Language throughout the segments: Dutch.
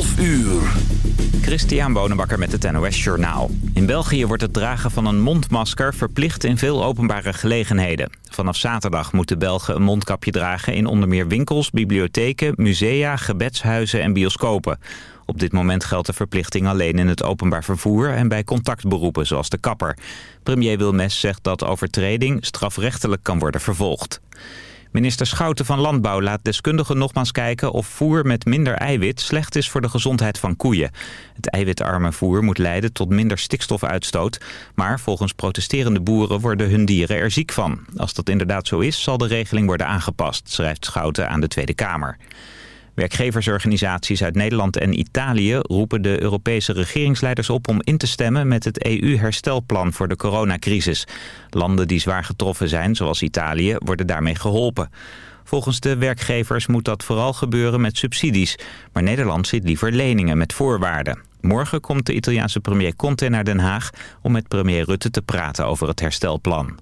12 uur. Christian Bonenbakker met het NOS Journaal. In België wordt het dragen van een mondmasker verplicht in veel openbare gelegenheden. Vanaf zaterdag moeten Belgen een mondkapje dragen in onder meer winkels, bibliotheken, musea, gebedshuizen en bioscopen. Op dit moment geldt de verplichting alleen in het openbaar vervoer en bij contactberoepen zoals de kapper. Premier Wilmes zegt dat overtreding strafrechtelijk kan worden vervolgd. Minister Schouten van Landbouw laat deskundigen nogmaals kijken of voer met minder eiwit slecht is voor de gezondheid van koeien. Het eiwitarme voer moet leiden tot minder stikstofuitstoot, maar volgens protesterende boeren worden hun dieren er ziek van. Als dat inderdaad zo is, zal de regeling worden aangepast, schrijft Schouten aan de Tweede Kamer. Werkgeversorganisaties uit Nederland en Italië roepen de Europese regeringsleiders op om in te stemmen met het EU-herstelplan voor de coronacrisis. Landen die zwaar getroffen zijn, zoals Italië, worden daarmee geholpen. Volgens de werkgevers moet dat vooral gebeuren met subsidies. Maar Nederland ziet liever leningen met voorwaarden. Morgen komt de Italiaanse premier Conte naar Den Haag om met premier Rutte te praten over het herstelplan.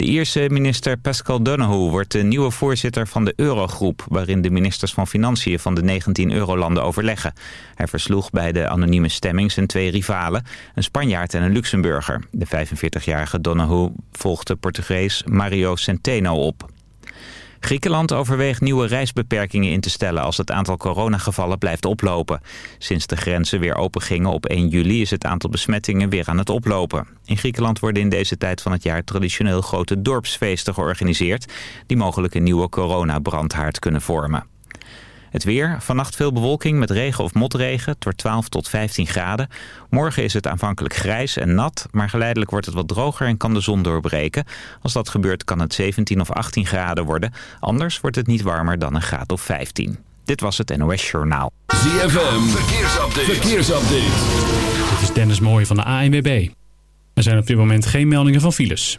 De Ierse minister Pascal Donohoe wordt de nieuwe voorzitter van de Eurogroep... waarin de ministers van Financiën van de 19 eurolanden overleggen. Hij versloeg bij de anonieme stemming zijn twee rivalen... een Spanjaard en een Luxemburger. De 45-jarige Donohoe volgde Portugees Mario Centeno op. Griekenland overweegt nieuwe reisbeperkingen in te stellen als het aantal coronagevallen blijft oplopen. Sinds de grenzen weer open gingen op 1 juli is het aantal besmettingen weer aan het oplopen. In Griekenland worden in deze tijd van het jaar traditioneel grote dorpsfeesten georganiseerd... die mogelijk een nieuwe coronabrandhaard kunnen vormen. Het weer, vannacht veel bewolking met regen of motregen, door 12 tot 15 graden. Morgen is het aanvankelijk grijs en nat, maar geleidelijk wordt het wat droger en kan de zon doorbreken. Als dat gebeurt kan het 17 of 18 graden worden, anders wordt het niet warmer dan een graad of 15. Dit was het NOS Journaal. ZFM, verkeersupdate. verkeersupdate. Dit is Dennis Mooij van de ANWB. Er zijn op dit moment geen meldingen van files.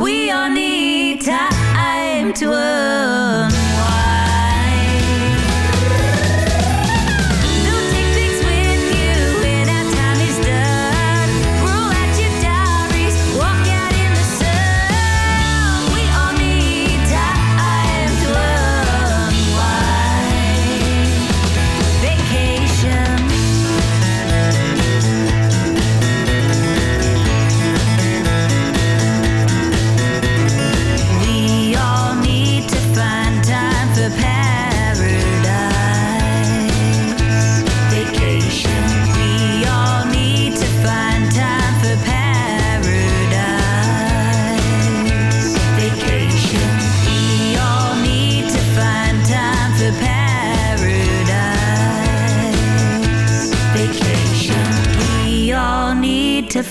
We all need time to unwind.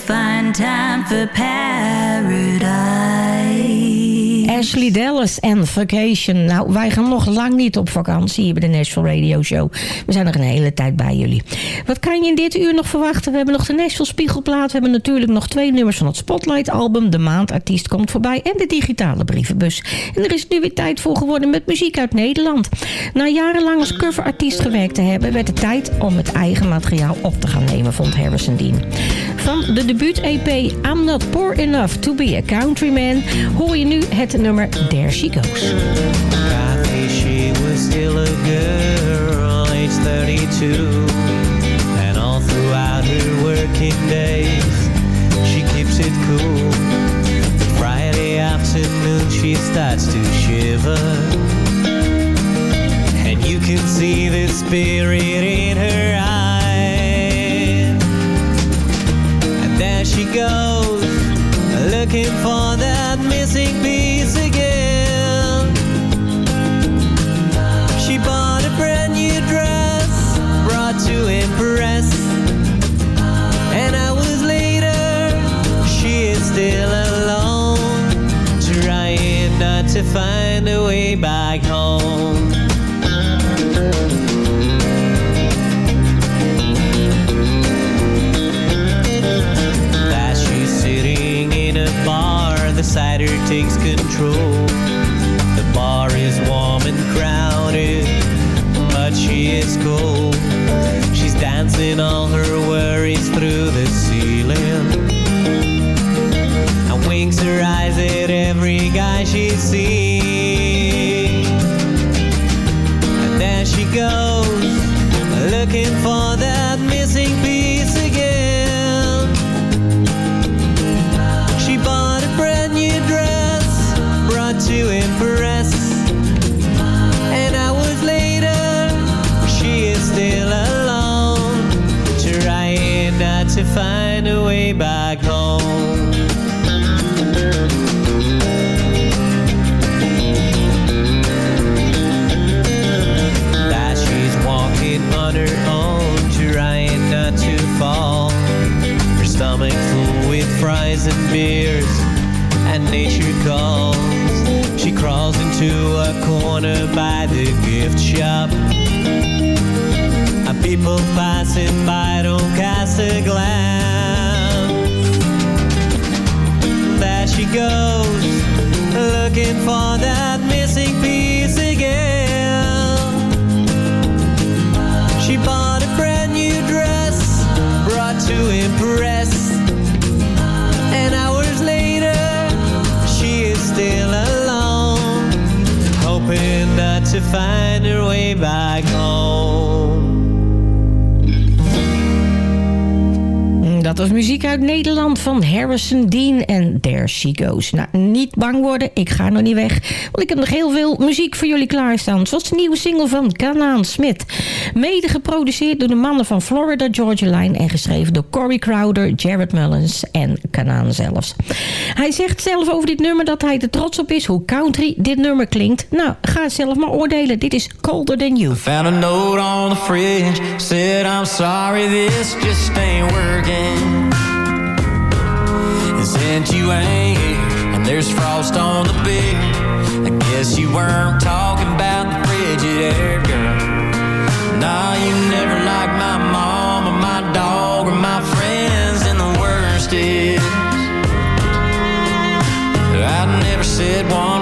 Find time for paradise. Ashley Dallas en Vacation. Nou, wij gaan nog lang niet op vakantie hier bij de Nashville Radio Show. We zijn nog een hele tijd bij jullie. Wat kan je in dit uur nog verwachten? We hebben nog de Nashville Spiegelplaat. We hebben natuurlijk nog twee nummers van het Spotlight album. De maandartiest komt voorbij. En de digitale brievenbus. En er is nu weer tijd voor geworden met muziek uit Nederland. Na jarenlang als coverartiest gewerkt te hebben... werd het tijd om het eigen materiaal op te gaan nemen, vond Harrison Dean. Van de debuut-EP I'm Not Poor Enough to Be a Countryman... hoor je nu het nummer There She Goes. Think she was still a girl, age 32. And all throughout her working days, she keeps it cool. But Friday afternoon, she starts to shiver. And you can see the spirit in her eyes. To find a way back home. She's sitting in a bar, the cider takes control. The bar is warm and crowded, but she is cold. She's dancing all her worries through the ceiling. And winks her eyes at every guy she sees. fun. Corner by the gift shop. People passing by don't cast a glance. There she goes, looking for that find her way back Dat was muziek uit Nederland van Harrison Dean en There She Goes. Nou, niet bang worden, ik ga nog niet weg. Want ik heb nog heel veel muziek voor jullie klaarstaan. Zoals de nieuwe single van Kanaan Smith. Mede geproduceerd door de mannen van Florida Georgia Line... en geschreven door Corey Crowder, Jared Mullins en Kanaan zelfs. Hij zegt zelf over dit nummer dat hij er trots op is... hoe country dit nummer klinkt. Nou, ga zelf maar oordelen. Dit is Colder Than You. Found a note on the fridge, said I'm sorry this just ain't working. And since you ain't here and there's frost on the beer, I guess you weren't talking about the frigid air, girl. Nah, you never liked my mom or my dog or my friends, and the worst is I never said one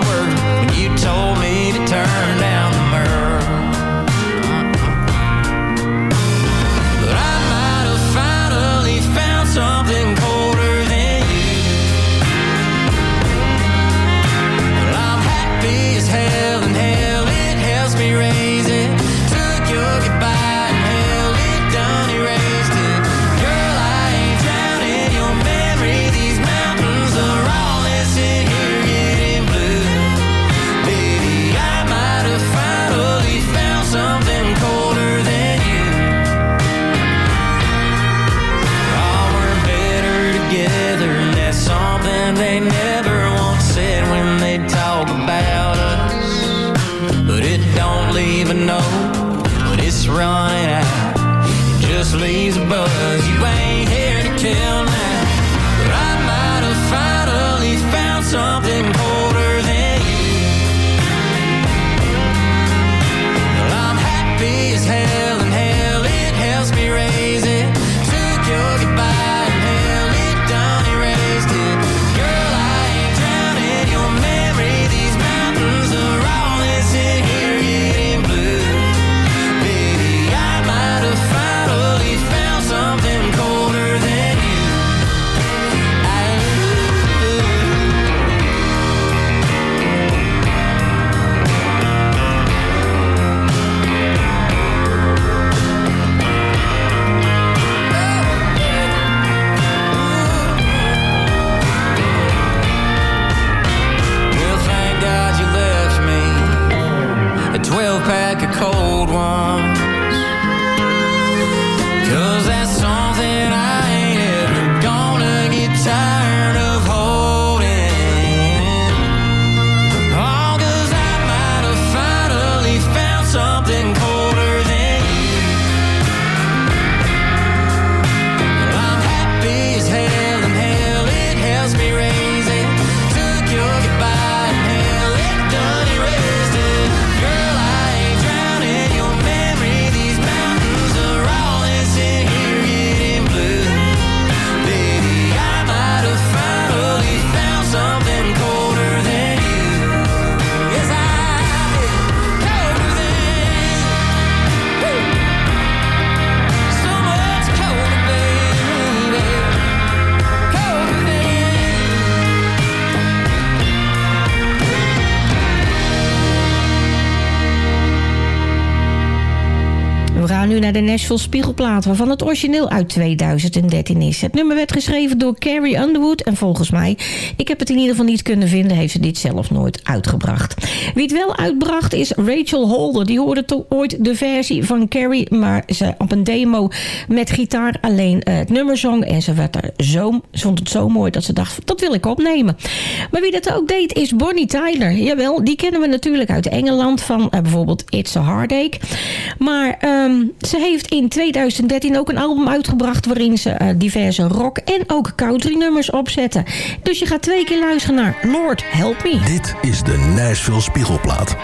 Please, but de Nashville Spiegelplaat... waarvan het origineel uit 2013 is. Het nummer werd geschreven door Carrie Underwood... en volgens mij, ik heb het in ieder geval niet kunnen vinden... heeft ze dit zelf nooit uitgebracht. Wie het wel uitbracht is Rachel Holder. Die hoorde toch ooit de versie van Carrie... maar ze op een demo met gitaar alleen eh, het nummer zong... en ze werd er zo, vond het zo mooi dat ze dacht, dat wil ik opnemen. Maar wie dat ook deed is Bonnie Tyler. Jawel, die kennen we natuurlijk uit Engeland... van eh, bijvoorbeeld It's a Heartache. Maar um, ze heeft in 2013 ook een album uitgebracht... waarin ze eh, diverse rock en ook country nummers opzetten. Dus je gaat twee keer luisteren naar Lord Help Me. Dit is de Nashville Spiegelplaat.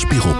Spiegel.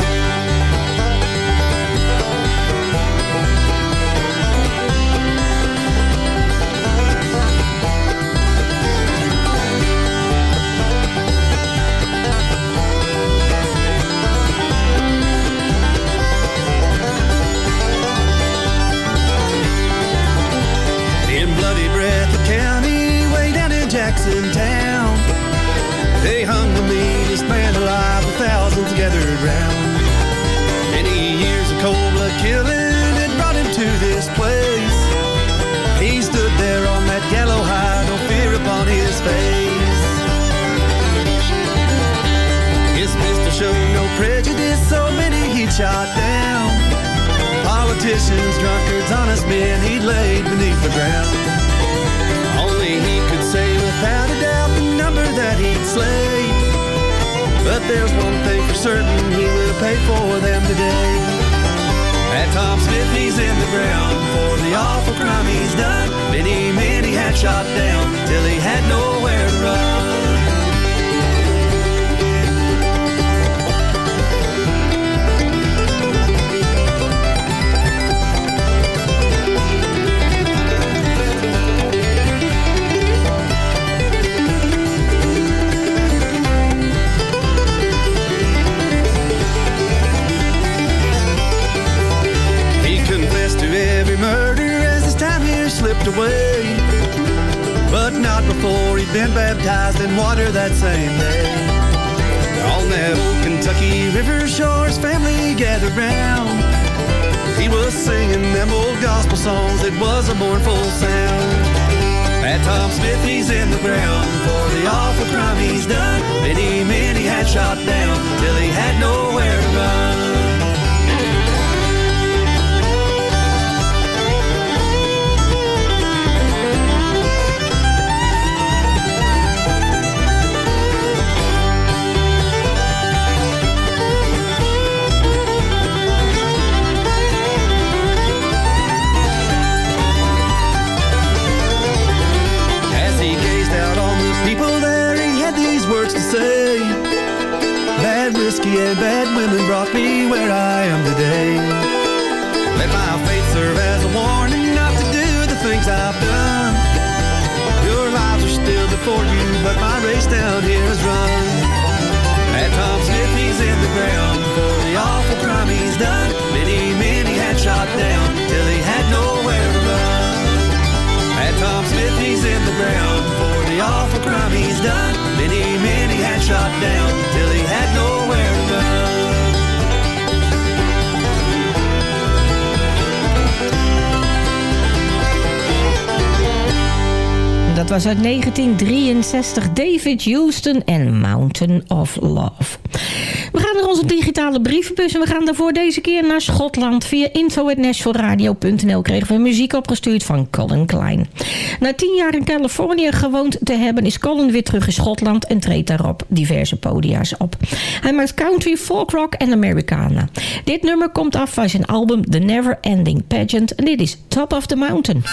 musicians, drunkards, honest men he'd laid beneath the ground. Only he could say without a doubt the number that he'd slayed. But there's one thing for certain, he will pay for them today. At Tom Smith, he's in the ground for the awful crime he's done. Many men he had shot down till he had nowhere to run. 1963 David Houston en Mountain of Love. We gaan naar onze digitale brievenbus en we gaan daarvoor deze keer naar Schotland. Via info.nationalradio.nl kregen we muziek opgestuurd van Colin Klein. Na tien jaar in Californië gewoond te hebben is Colin weer terug in Schotland en treedt daarop diverse podia's op. Hij maakt country, folk rock en Americana. Dit nummer komt af van zijn album The Never Ending Pageant en dit is Top of the Mountain.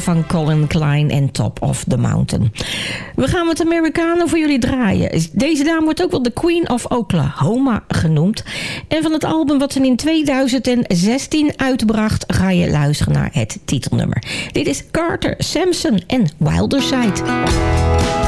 van Colin Klein en Top of the Mountain. We gaan met Amerikanen voor jullie draaien. Deze dame wordt ook wel de Queen of Oklahoma genoemd. En van het album wat ze in 2016 uitbracht... ga je luisteren naar het titelnummer. Dit is Carter, Samson en Wilder Side.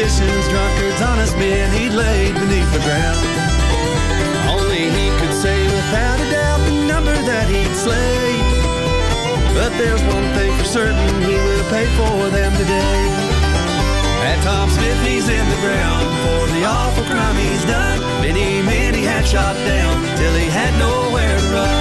Politicians, drunkards, honest men, he laid beneath the ground. Only he could say without a doubt the number that he'd slay. But there's one thing for certain, he will pay for them today. At Tom Smith, he's in the ground for the awful crime he's done. Many, many had shot down till he had nowhere to run.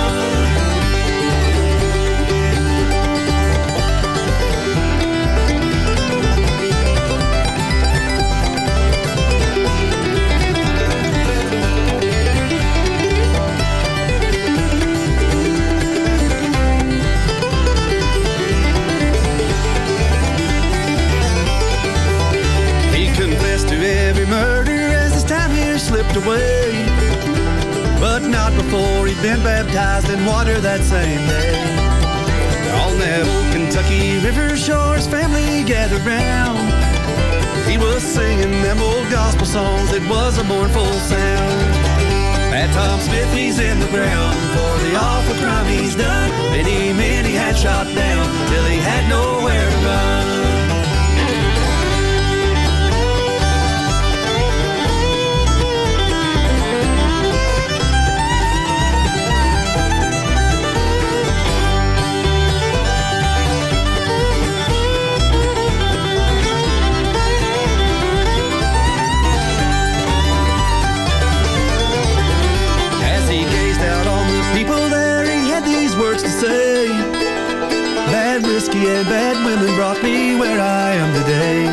Away. But not before he'd been baptized in water that same day. On that old Kentucky river shore, his family gathered round. He was singing them old gospel songs, it was a mournful sound. At Tom Smith, he's in the ground for the awful crime he's done. Many, many had shot down till he had nowhere to run. Whiskey and bad women brought me where I am today.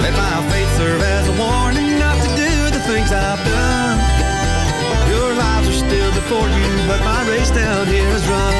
Let my faith serve as a warning not to do the things I've done. Your lives are still before you, but my race down here is run.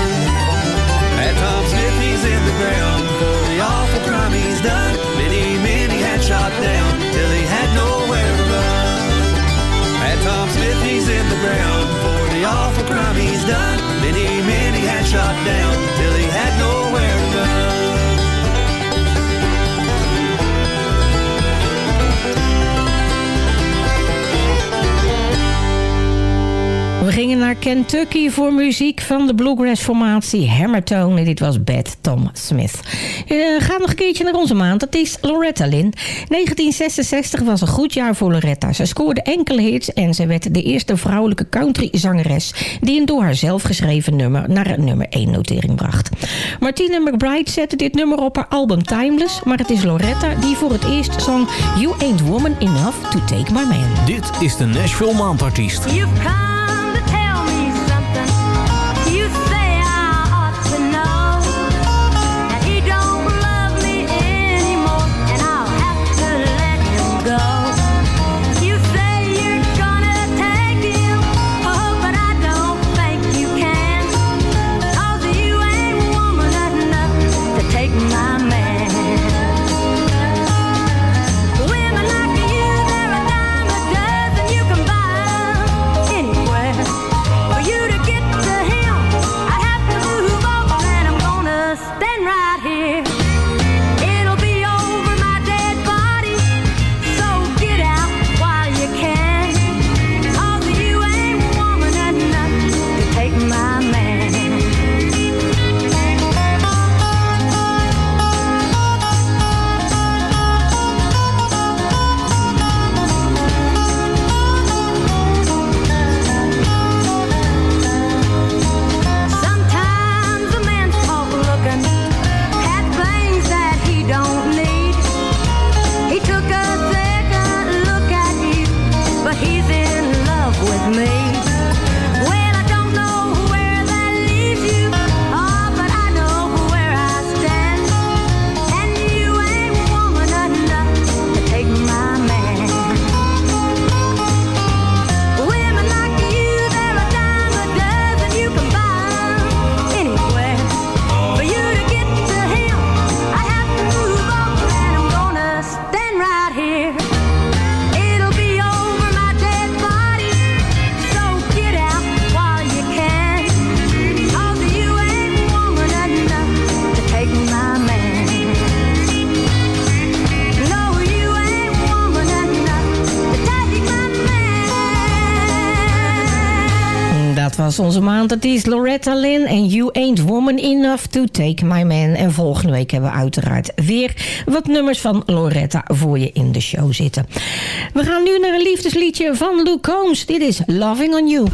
Gingen naar Kentucky voor muziek van de bluegrass-formatie Hammertone. En dit was Bad Tom Smith. We gaan nog een keertje naar onze maand. Dat is Loretta Lynn. 1966 was een goed jaar voor Loretta. Ze scoorde enkele hits en ze werd de eerste vrouwelijke country-zangeres... die een door haar zelf geschreven nummer naar een nummer 1 notering bracht. Martina McBride zette dit nummer op haar album Timeless... maar het is Loretta die voor het eerst zong... You Ain't Woman Enough to Take My Man. Dit is de Nashville Maandartiest. onze maand. Dat is Loretta Lynn en You Ain't Woman Enough to Take My Man. En volgende week hebben we uiteraard weer wat nummers van Loretta voor je in de show zitten. We gaan nu naar een liefdesliedje van Luke Combs. Dit is Loving on You.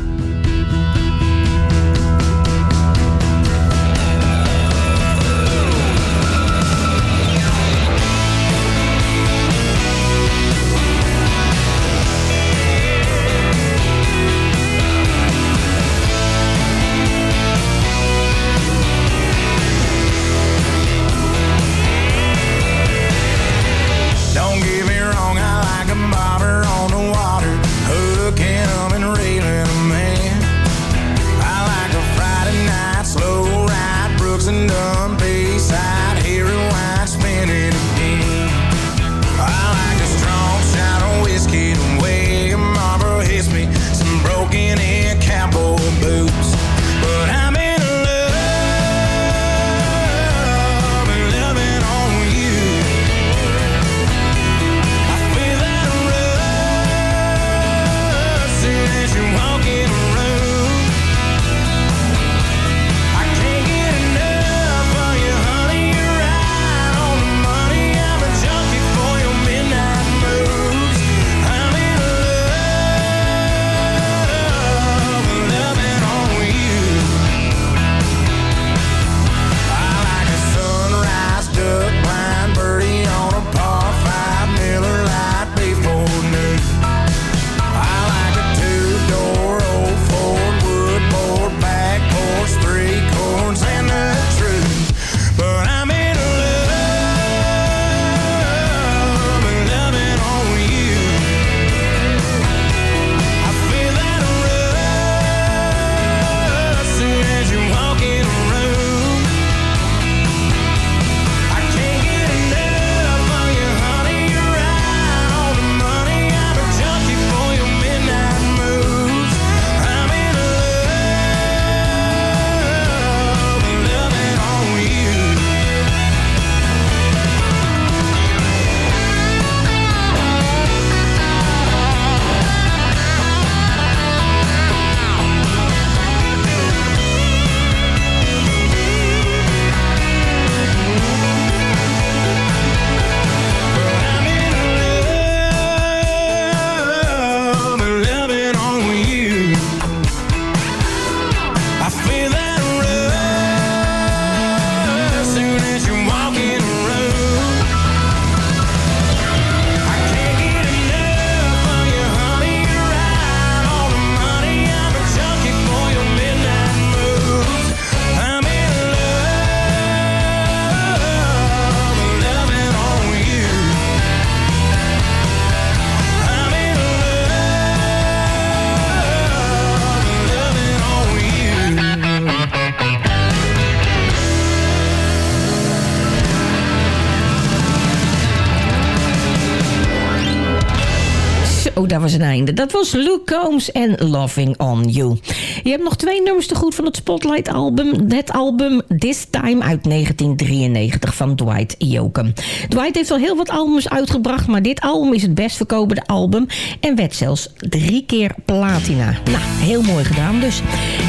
was. Dat was Luke Combs en Loving On You. Je hebt nog twee nummers te goed van het Spotlight album. Het album This Time uit 1993 van Dwight Yoakam. Dwight heeft al heel wat albums uitgebracht... maar dit album is het best verkopende album... en werd zelfs drie keer platina. Nou, heel mooi gedaan dus.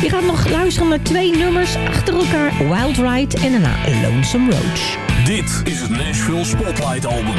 Je gaat nog luisteren naar twee nummers achter elkaar. Wild Ride en daarna Lonesome Road. Dit is het Nashville Spotlight album.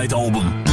Spotlight album.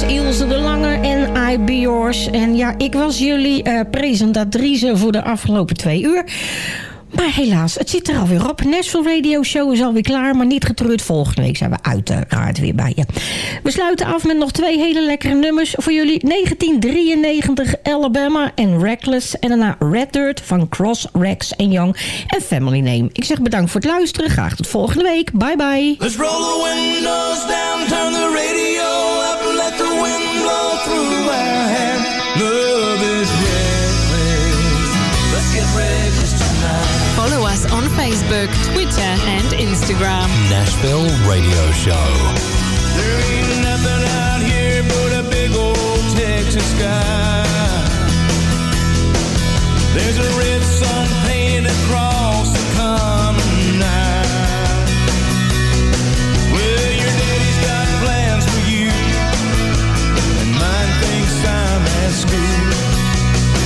was Ilse de Lange en I Be Yours. En ja, ik was jullie eh, presentatrice voor de afgelopen twee uur. Maar helaas, het zit er alweer op. National Radio Show is alweer klaar, maar niet getreurd. Volgende week zijn we uiteraard weer bij je. We sluiten af met nog twee hele lekkere nummers voor jullie. 1993 Alabama en Reckless. En daarna Red Dirt van Cross, Rex en Young en Family Name. Ik zeg bedankt voor het luisteren. Graag tot volgende week. Bye bye. Let's roll the windows down, turn the radio up, let the Bill Radio Show. There ain't nothing out here but a big old Texas sky. There's a red sun painted across the common. Well, your daddy's got plans for you, and mine thinks I'm at school.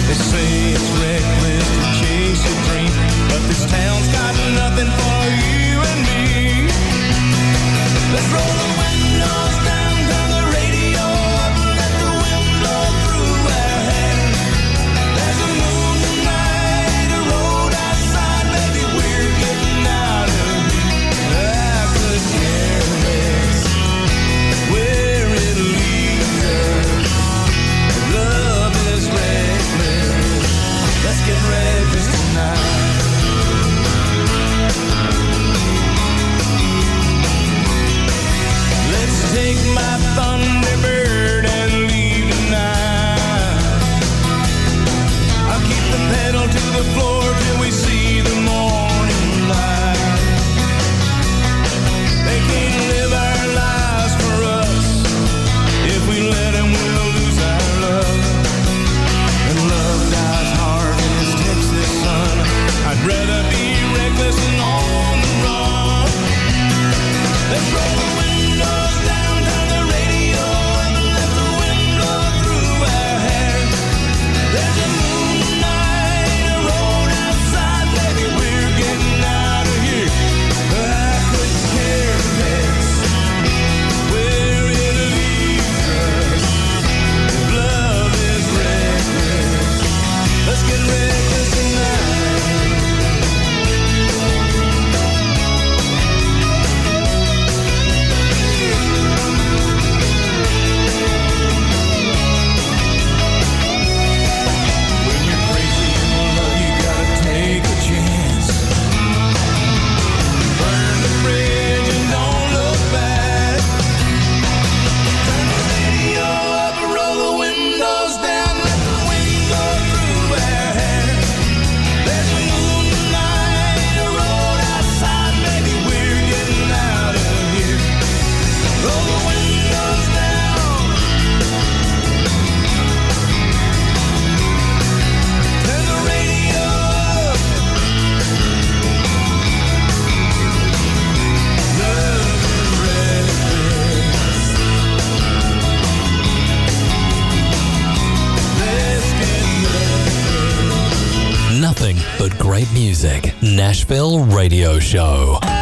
They say it's reckless to chase a dream, but this town's got nothing for you. Let's roll but great music. Nashville Radio Show.